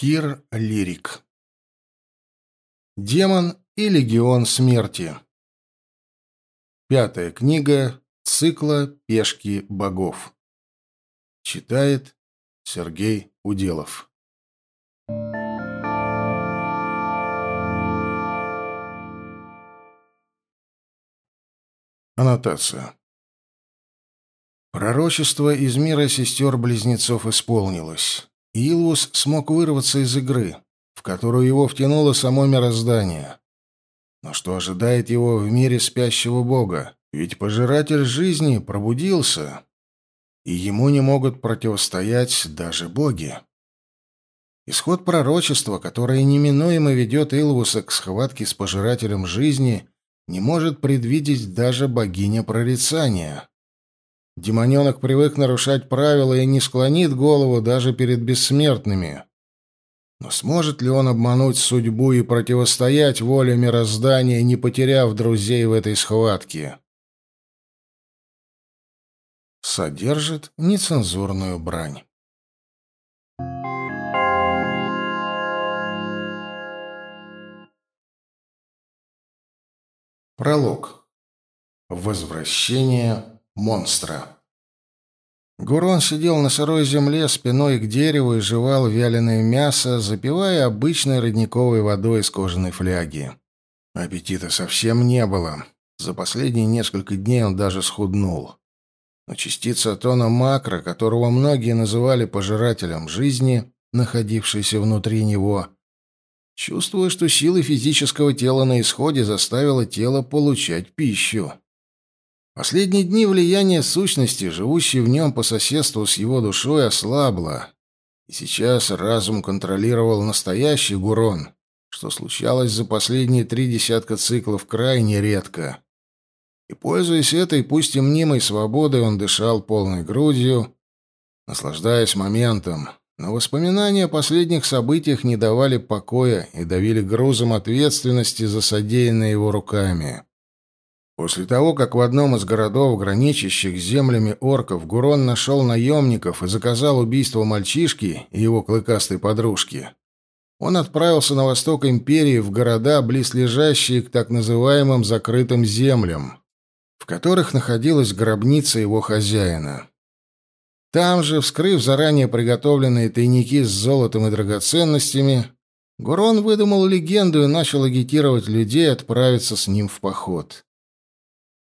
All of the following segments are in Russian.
Кир Лирик. Демон и легион смерти. Пятая книга цикла Пешки богов. Читает Сергей Уделов. Аннотация. Пророчество из мира сестер-близнецов исполнилось. Илвус смог вырваться из игры, в которую его втянуло само мироздание. Но что ожидает его в мире спящего бога? Ведь пожиратель жизни пробудился, и ему не могут противостоять даже боги. Исход пророчества, которое неминуемо ведет Илвуса к схватке с пожирателем жизни, не может предвидеть даже богиня прорицания. Демоненок привык нарушать правила и не склонит голову даже перед бессмертными. Но сможет ли он обмануть судьбу и противостоять воле мироздания, не потеряв друзей в этой схватке? Содержит нецензурную брань. Пролог. Возвращение монстра. Гурон сидел на сырой земле спиной к дереву и жевал вяленое мясо, запивая обычной родниковой водой из кожаной фляги. Аппетита совсем не было. За последние несколько дней он даже схуднул. Но частица тона макро, которого многие называли пожирателем жизни, находившейся внутри него, чувствуя, что силы физического тела на исходе заставила тело получать пищу. Последние дни влияние сущности, живущей в нем по соседству с его душой, ослабло. И сейчас разум контролировал настоящий Гурон, что случалось за последние три десятка циклов крайне редко. И, пользуясь этой, пусть и мнимой свободой, он дышал полной грудью, наслаждаясь моментом. Но воспоминания о последних событиях не давали покоя и давили грузом ответственности за содеянное его руками. После того, как в одном из городов, граничащих с землями орков, Гурон нашел наемников и заказал убийство мальчишки и его клыкастой подружки, он отправился на восток империи в города, близлежащие к так называемым закрытым землям, в которых находилась гробница его хозяина. Там же, вскрыв заранее приготовленные тайники с золотом и драгоценностями, Гурон выдумал легенду и начал агитировать людей отправиться с ним в поход.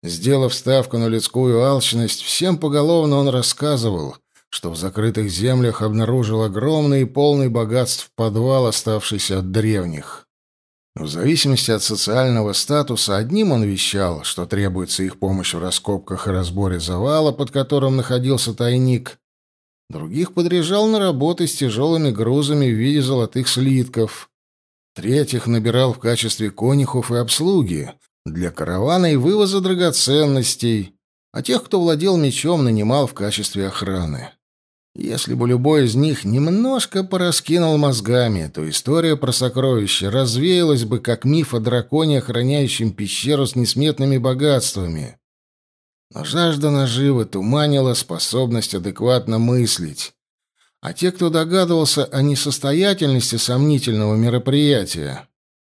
Сделав ставку на людскую алчность, всем поголовно он рассказывал, что в закрытых землях обнаружил огромный и полный богатств подвал, оставшийся от древних. В зависимости от социального статуса, одним он вещал, что требуется их помощь в раскопках и разборе завала, под которым находился тайник. Других подряжал на работы с тяжелыми грузами в виде золотых слитков. Третьих набирал в качестве конюхов и обслуги, для каравана и вывоза драгоценностей, а тех, кто владел мечом, нанимал в качестве охраны. Если бы любой из них немножко пораскинул мозгами, то история про сокровища развеялась бы, как миф о драконе, охраняющем пещеру с несметными богатствами. Но жажда наживы туманила способность адекватно мыслить. А те, кто догадывался о несостоятельности сомнительного мероприятия,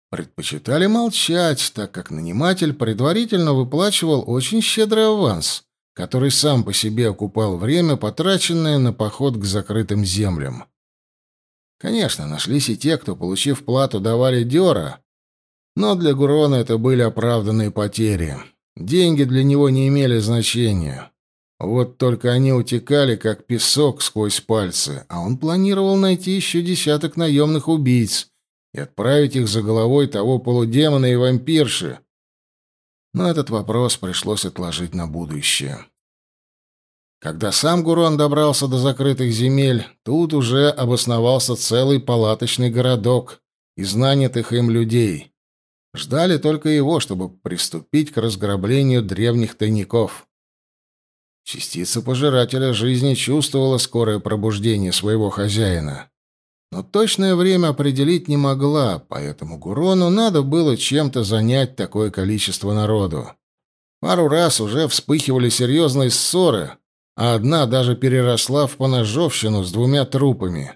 предпочитали молчать, так как наниматель предварительно выплачивал очень щедрый аванс, который сам по себе окупал время, потраченное на поход к закрытым землям. Конечно, нашлись и те, кто, получив плату, давали дёра, но для Гурона это были оправданные потери. Деньги для него не имели значения. Вот только они утекали, как песок сквозь пальцы, а он планировал найти еще десяток наемных убийц, и отправить их за головой того полудемона и вампирши. Но этот вопрос пришлось отложить на будущее. Когда сам Гурон добрался до закрытых земель, тут уже обосновался целый палаточный городок из нанятых им людей. Ждали только его, чтобы приступить к разграблению древних тайников. Частица пожирателя жизни чувствовала скорое пробуждение своего хозяина но точное время определить не могла, поэтому Гурону надо было чем-то занять такое количество народу. Пару раз уже вспыхивали серьезные ссоры, а одна даже переросла в поножовщину с двумя трупами.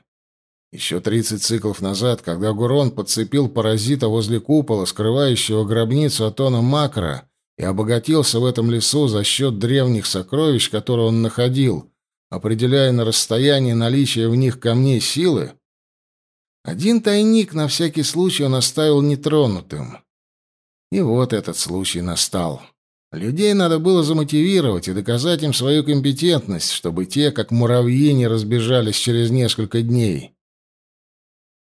Еще 30 циклов назад, когда Гурон подцепил паразита возле купола, скрывающего гробницу Атона Макро, и обогатился в этом лесу за счет древних сокровищ, которые он находил, определяя на расстоянии наличие в них камней силы, один тайник на всякий случай он оставил нетронутым. И вот этот случай настал. Людей надо было замотивировать и доказать им свою компетентность, чтобы те, как муравьи, не разбежались через несколько дней.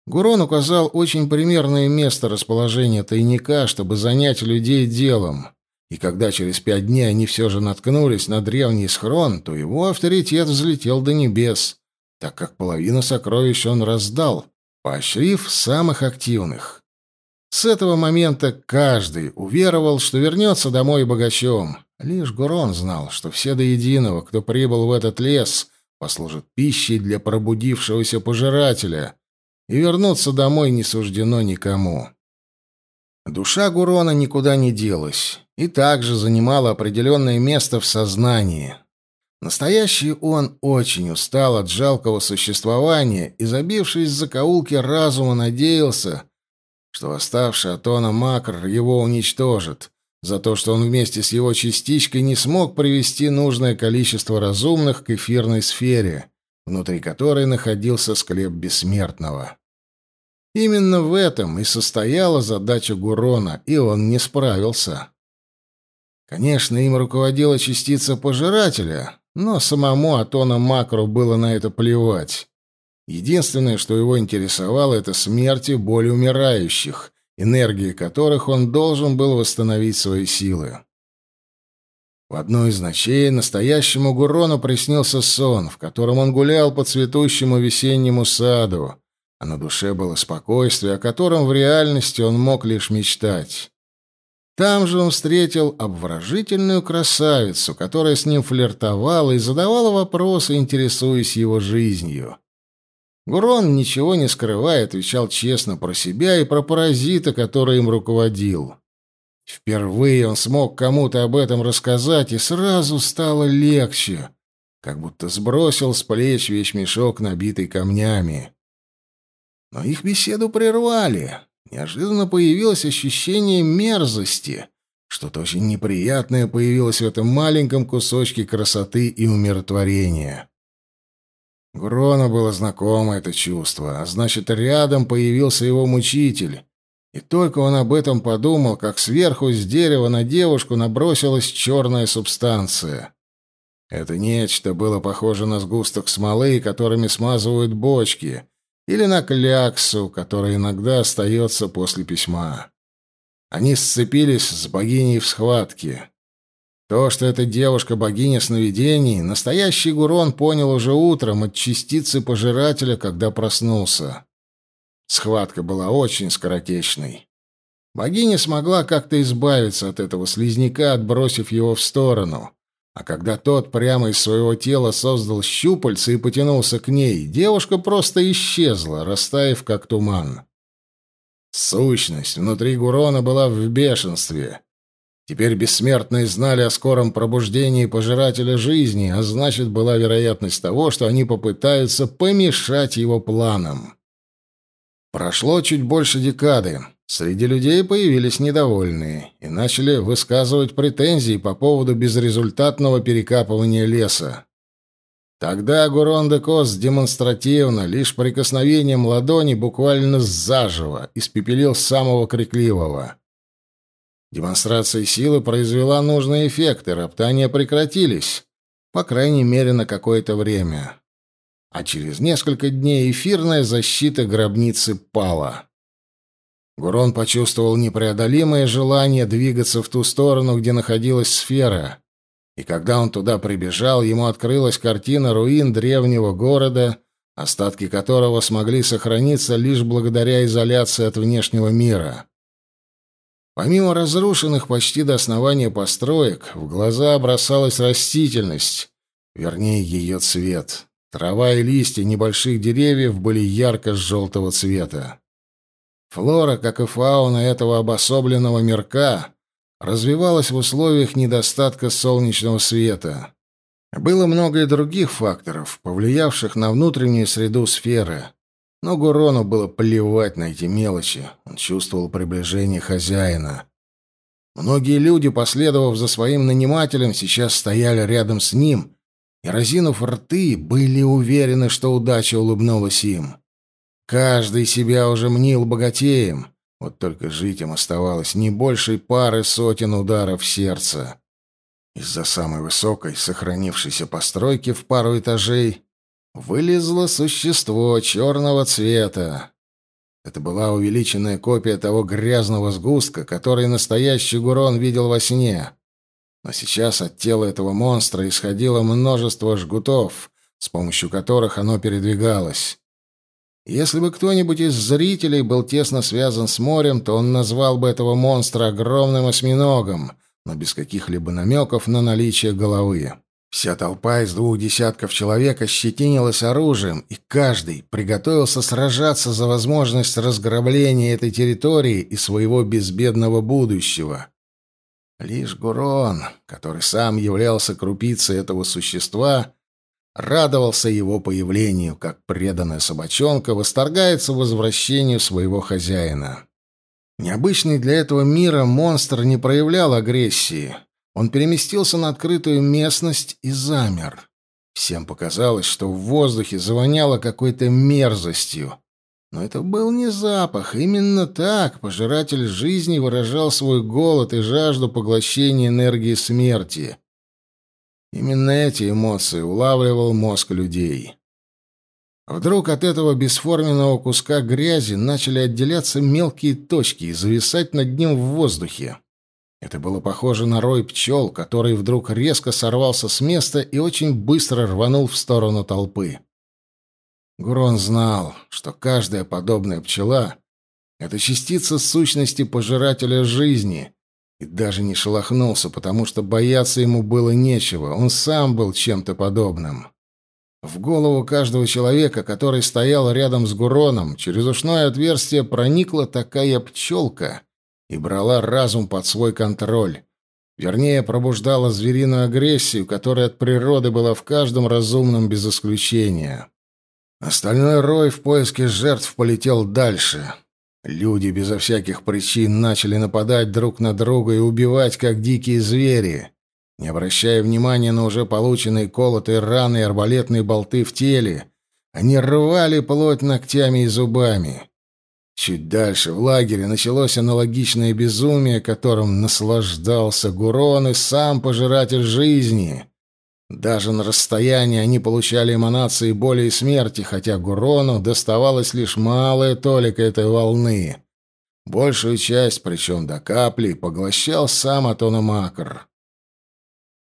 Гурон указал очень примерное место расположения тайника, чтобы занять людей делом. И когда через пять дней они все же наткнулись на древний схрон, то его авторитет взлетел до небес, так как половину сокровищ он раздал, поощрив самых активных. С этого момента каждый уверовал, что вернется домой богачом. Лишь Гурон знал, что все до единого, кто прибыл в этот лес, послужат пищей для пробудившегося пожирателя, и вернуться домой не суждено никому. Душа Гурона никуда не делась и также занимала определенное место в сознании. Настоящий он очень устал от жалкого существования и, забившись в закоулки разума, надеялся, что оставший Атона Макр его уничтожит, за то, что он вместе с его частичкой не смог привести нужное количество разумных к эфирной сфере, внутри которой находился склеп бессмертного. Именно в этом и состояла задача Гурона, и он не справился. Конечно, им руководила частица пожирателя, но самому Атона Макру было на это плевать. Единственное, что его интересовало, это смерть и боль умирающих, энергией которых он должен был восстановить свои силы. В одну из ночей настоящему Гурону приснился сон, в котором он гулял по цветущему весеннему саду, а на душе было спокойствие, о котором в реальности он мог лишь мечтать. Там же он встретил обворожительную красавицу, которая с ним флиртовала и задавала вопросы, интересуясь его жизнью. Гурон, ничего не скрывая, отвечал честно про себя и про паразита, который им руководил. Впервые он смог кому-то об этом рассказать, и сразу стало легче, как будто сбросил с плеч вещмешок, набитый камнями. Но их беседу прервали. Неожиданно появилось ощущение мерзости. Что-то очень неприятное появилось в этом маленьком кусочке красоты и умиротворения. Грона было знакомо это чувство, а значит, рядом появился его мучитель. И только он об этом подумал, как сверху с дерева на девушку набросилась черная субстанция. Это нечто было похоже на сгусток смолы, которыми смазывают бочки, или на кляксу, которая иногда остается после письма. Они сцепились с богиней в схватке. То, что эта девушка богиня сновидений, настоящий Гурон понял уже утром от частицы пожирателя, когда проснулся. Схватка была очень скоротечной. Богиня смогла как-то избавиться от этого слизняка, отбросив его в сторону. А когда тот прямо из своего тела создал щупальца и потянулся к ней, девушка просто исчезла, растаяв как туман. Сущность внутри Гурона была в бешенстве. Теперь бессмертные знали о скором пробуждении пожирателя жизни, а значит, была вероятность того, что они попытаются помешать его планам. Прошло чуть больше декады. Среди людей появились недовольные и начали высказывать претензии по поводу безрезультатного перекапывания леса. Тогда Гурон де Кос демонстративно, лишь прикосновением ладони буквально заживо испепелил самого крикливого. Демонстрация силы произвела нужный эффект, и роптания прекратились, по крайней мере, на какое-то время. А через несколько дней эфирная защита гробницы пала. Гурон почувствовал непреодолимое желание двигаться в ту сторону, где находилась сфера. И когда он туда прибежал, ему открылась картина руин древнего города, остатки которого смогли сохраниться лишь благодаря изоляции от внешнего мира. Помимо разрушенных почти до основания построек, в глаза бросалась растительность, вернее, ее цвет. Трава и листья небольших деревьев были ярко-желтого цвета. Флора, как и фауна этого обособленного мирка, развивалась в условиях недостатка солнечного света. Было много и других факторов, повлиявших на внутреннюю среду сферы. Но Гурону было плевать на эти мелочи. Он чувствовал приближение хозяина. Многие люди, последовав за своим нанимателем, сейчас стояли рядом с ним и, разинув рты, были уверены, что удача улыбнулась им. Каждый себя уже мнил богатеем, вот только жить им оставалось не больше пары сотен ударов в сердце. Из-за самой высокой, сохранившейся постройки в пару этажей, вылезло существо черного цвета. Это была увеличенная копия того грязного сгустка, который настоящий Гурон видел во сне. Но сейчас от тела этого монстра исходило множество жгутов, с помощью которых оно передвигалось. Если бы кто-нибудь из зрителей был тесно связан с морем, то он назвал бы этого монстра огромным осьминогом, но без каких-либо намеков на наличие головы. Вся толпа из двух десятков человек ощетинилась оружием, и каждый приготовился сражаться за возможность разграбления этой территории и своего безбедного будущего. Лишь Гурон, который сам являлся крупицей этого существа, радовался его появлению, как преданная собачонка восторгается возвращению своего хозяина. Необычный для этого мира монстр не проявлял агрессии. Он переместился на открытую местность и замер. Всем показалось, что в воздухе завоняло какой-то мерзостью. Но это был не запах. Именно так пожиратель жизни выражал свой голод и жажду поглощения энергии смерти. Именно эти эмоции улавливал мозг людей. Вдруг от этого бесформенного куска грязи начали отделяться мелкие точки и зависать над ним в воздухе. Это было похоже на рой пчел, который вдруг резко сорвался с места и очень быстро рванул в сторону толпы. Гурон знал, что каждая подобная пчела — это частица сущности пожирателя жизни, и даже не шелохнулся, потому что бояться ему было нечего, он сам был чем-то подобным. В голову каждого человека, который стоял рядом с Гуроном, через ушное отверстие проникла такая пчелка — и брала разум под свой контроль. Вернее, пробуждала звериную агрессию, которая от природы была в каждом разумном без исключения. Остальной рой в поиске жертв полетел дальше. Люди безо всяких причин начали нападать друг на друга и убивать, как дикие звери. Не обращая внимания на уже полученные колотые раны и арбалетные болты в теле, они рвали плоть ногтями и зубами. Чуть дальше, в лагере, началось аналогичное безумие, которым наслаждался Гурон и сам пожиратель жизни. Даже на расстоянии они получали эманации боли и смерти, хотя Гурону доставалось лишь малая толика этой волны. Большую часть, причем до капли, поглощал сам Атономакр.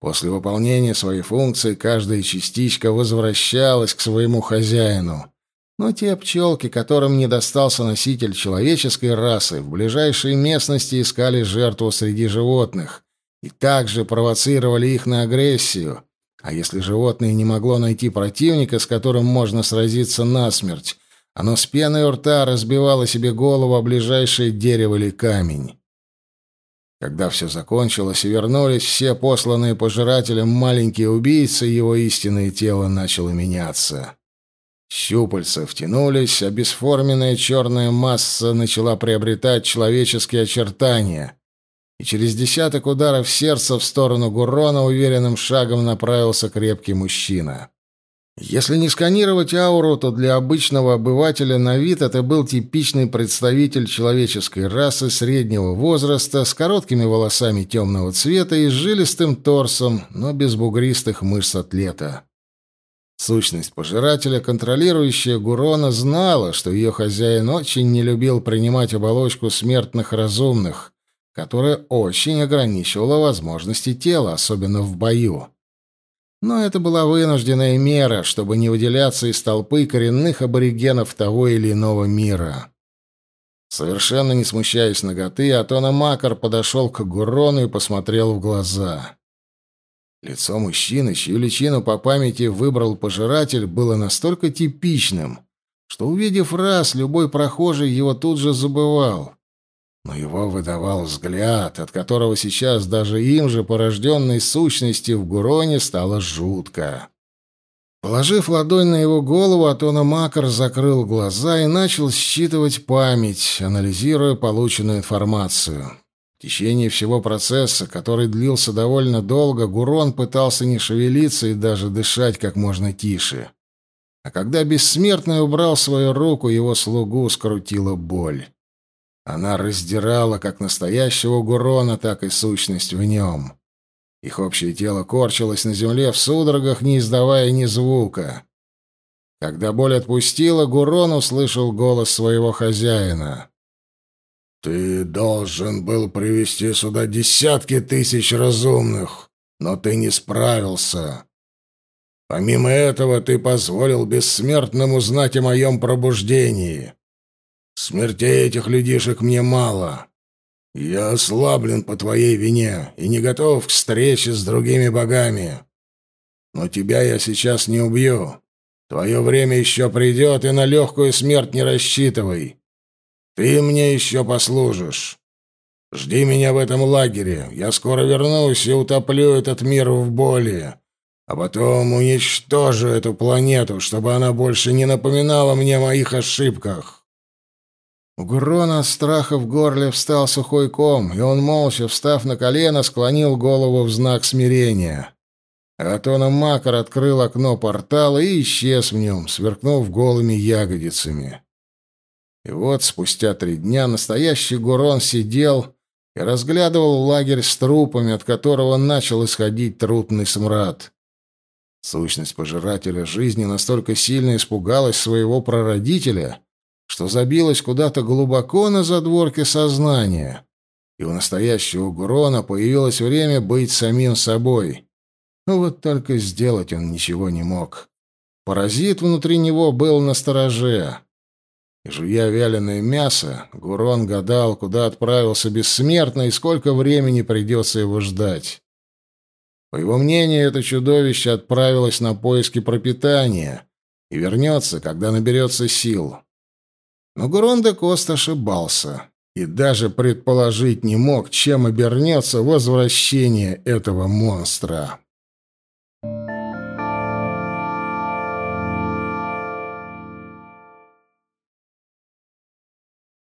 После выполнения своей функции каждая частичка возвращалась к своему хозяину — но те пчелки, которым не достался носитель человеческой расы, в ближайшей местности искали жертву среди животных и также провоцировали их на агрессию. А если животное не могло найти противника, с которым можно сразиться насмерть, оно с пеной у рта разбивало себе голову о ближайшее дерево или камень. Когда все закончилось и вернулись все посланные пожирателем маленькие убийцы, его истинное тело начало меняться. Щупальца втянулись, а бесформенная черная масса начала приобретать человеческие очертания. И через десяток ударов сердца в сторону Гурона уверенным шагом направился крепкий мужчина. Если не сканировать ауру, то для обычного обывателя на вид это был типичный представитель человеческой расы среднего возраста с короткими волосами темного цвета и жилистым торсом, но без бугристых мышц атлета. Сущность пожирателя, контролирующая Гурона, знала, что ее хозяин очень не любил принимать оболочку смертных разумных, которая очень ограничивала возможности тела, особенно в бою. Но это была вынужденная мера, чтобы не выделяться из толпы коренных аборигенов того или иного мира. Совершенно не смущаясь ноготы, Атона Макар подошел к Гурону и посмотрел в глаза. Лицо мужчины, чью личину по памяти выбрал пожиратель, было настолько типичным, что, увидев раз, любой прохожий его тут же забывал. Но его выдавал взгляд, от которого сейчас даже им же порожденной сущности в Гуроне стало жутко. Положив ладонь на его голову, Атона Макар закрыл глаза и начал считывать память, анализируя полученную информацию. В течение всего процесса, который длился довольно долго, Гурон пытался не шевелиться и даже дышать как можно тише. А когда бессмертный убрал свою руку, его слугу скрутила боль. Она раздирала как настоящего Гурона, так и сущность в нем. Их общее тело корчилось на земле в судорогах, не издавая ни звука. Когда боль отпустила, Гурон услышал голос своего хозяина. «Ты должен был привести сюда десятки тысяч разумных, но ты не справился. Помимо этого, ты позволил бессмертным узнать о моем пробуждении. Смертей этих людишек мне мало. Я ослаблен по твоей вине и не готов к встрече с другими богами. Но тебя я сейчас не убью. Твое время еще придет, и на легкую смерть не рассчитывай. Ты мне еще послужишь. Жди меня в этом лагере. Я скоро вернусь и утоплю этот мир в боли. А потом уничтожу эту планету, чтобы она больше не напоминала мне о моих ошибках. У Гурона от страха в горле встал сухой ком, и он, молча встав на колено, склонил голову в знак смирения. Атона Макар открыл окно портала и исчез в нем, сверкнув голыми ягодицами. И вот спустя три дня настоящий Гурон сидел и разглядывал лагерь с трупами, от которого начал исходить трупный смрад. Сущность пожирателя жизни настолько сильно испугалась своего прародителя, что забилось куда-то глубоко на задворке сознания, и у настоящего Гурона появилось время быть самим собой. Но вот только сделать он ничего не мог. Паразит внутри него был на стороже. И жуя вяленое мясо, Гурон гадал, куда отправился бессмертный и сколько времени придется его ждать. По его мнению, это чудовище отправилось на поиски пропитания и вернется, когда наберется сил. Но Гурон де Кост ошибался и даже предположить не мог, чем обернется возвращение этого монстра.